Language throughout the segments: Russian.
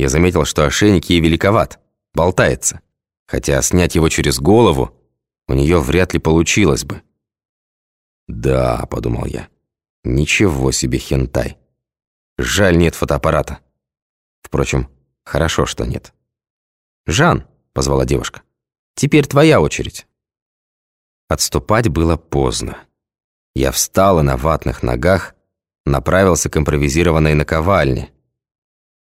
Я заметил, что ошейник ей великоват, болтается. Хотя снять его через голову у нее вряд ли получилось бы. «Да», — подумал я, — «ничего себе хентай. Жаль, нет фотоаппарата. Впрочем, хорошо, что нет». «Жан», — позвала девушка, — «теперь твоя очередь». Отступать было поздно. Я встал и на ватных ногах направился к импровизированной наковальне.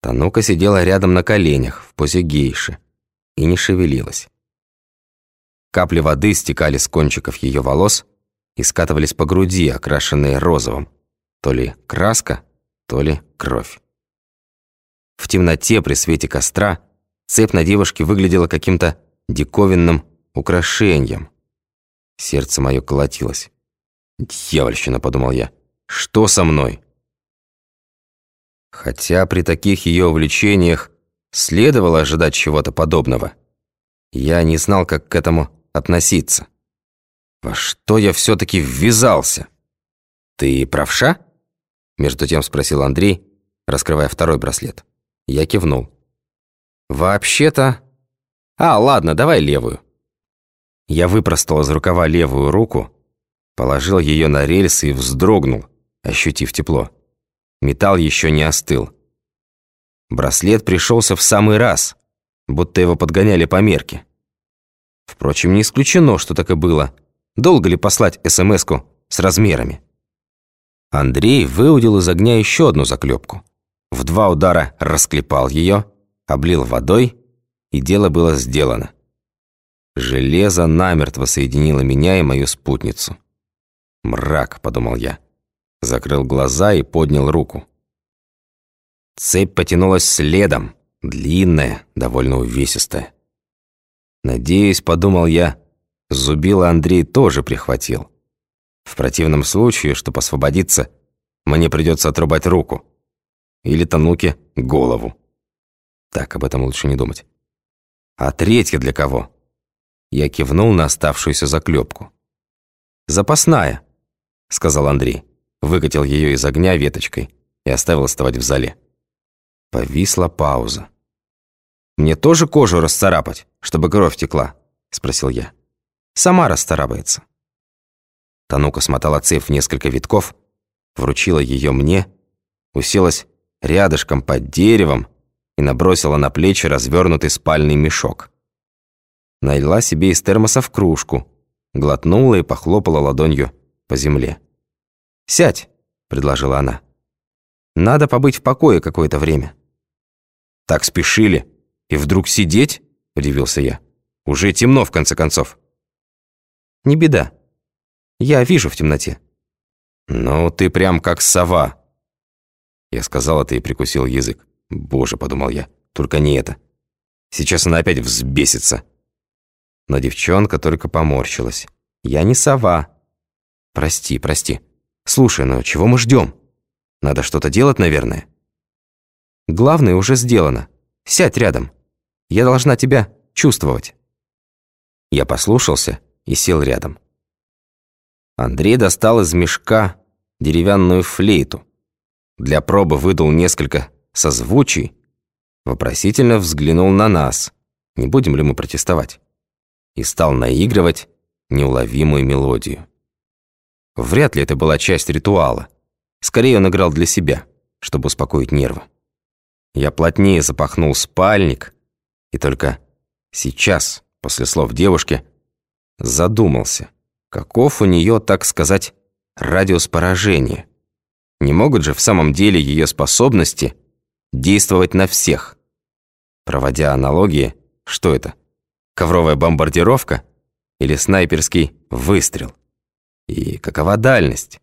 Танука сидела рядом на коленях, в позе гейши, и не шевелилась. Капли воды стекали с кончиков ее волос и скатывались по груди, окрашенные розовым. То ли краска, то ли кровь. В темноте при свете костра цепь на девушке выглядела каким-то диковинным украшением. Сердце мое колотилось. «Дьявольщина», — подумал я. «Что со мной?» Хотя при таких ее увлечениях следовало ожидать чего-то подобного. Я не знал, как к этому относиться. Во что я все-таки ввязался? Ты правша? Между тем спросил Андрей, раскрывая второй браслет. Я кивнул. Вообще-то... А, ладно, давай левую. Я выпростал из рукава левую руку, положил ее на рельсы и вздрогнул, ощутив тепло. Металл еще не остыл. Браслет пришелся в самый раз, будто его подгоняли по мерке. Впрочем, не исключено, что так и было. Долго ли послать смс с размерами? Андрей выудил из огня еще одну заклепку. В два удара расклепал ее, облил водой, и дело было сделано. Железо намертво соединило меня и мою спутницу. «Мрак», — подумал я. Закрыл глаза и поднял руку. Цепь потянулась следом, длинная, довольно увесистая. Надеюсь, подумал я, зубила Андрей тоже прихватил. В противном случае, чтобы освободиться, мне придется отрубать руку. Или Тануке голову. Так, об этом лучше не думать. А третья для кого? Я кивнул на оставшуюся заклепку. «Запасная», — сказал Андрей. Выкатил ее из огня веточкой и оставил оставать в зале. Повисла пауза. «Мне тоже кожу расцарапать, чтобы кровь текла?» – спросил я. «Сама расцарапается». Танука смотала цепь в несколько витков, вручила ее мне, уселась рядышком под деревом и набросила на плечи развернутый спальный мешок. Налила себе из термоса в кружку, глотнула и похлопала ладонью по земле. «Сядь», — предложила она. «Надо побыть в покое какое-то время». «Так спешили?» «И вдруг сидеть?» – удивился я. «Уже темно, в конце концов». «Не беда. Я вижу в темноте». «Ну, ты прям как сова». Я сказал это и прикусил язык. «Боже», – подумал я, – «только не это. Сейчас она опять взбесится». Но девчонка только поморщилась. «Я не сова». «Прости, прости. Слушай, но чего мы ждем? Надо что-то делать, наверное». «Главное уже сделано. Сядь рядом». Я должна тебя чувствовать». Я послушался и сел рядом. Андрей достал из мешка деревянную флейту. Для пробы выдал несколько созвучий, вопросительно взглянул на нас, не будем ли мы протестовать, и стал наигрывать неуловимую мелодию. Вряд ли это была часть ритуала. Скорее он играл для себя, чтобы успокоить нервы. Я плотнее запахнул спальник, и только сейчас, после слов девушки, задумался, каков у нее, так сказать, радиус поражения. Не могут же в самом деле ее способности действовать на всех. Проводя аналогии, что это? Ковровая бомбардировка или снайперский выстрел? И какова дальность?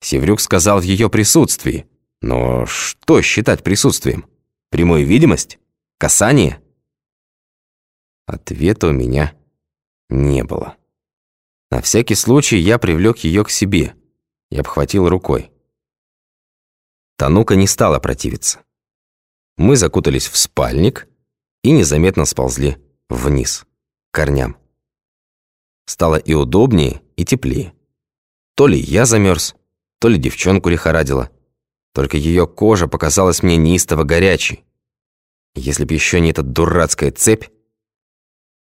Севрюк сказал в ее присутствии. Но что считать присутствием? Прямую видимость? Касание? Ответа у меня не было. На всякий случай я привлек ее к себе и обхватил рукой. Танука не стала противиться. Мы закутались в спальник и незаметно сползли вниз, к корням. Стало и удобнее, и теплее. То ли я замерз, то ли девчонку лихорадила. Только ее кожа показалась мне неистово горячей Если б еще не эта дурацкая цепь,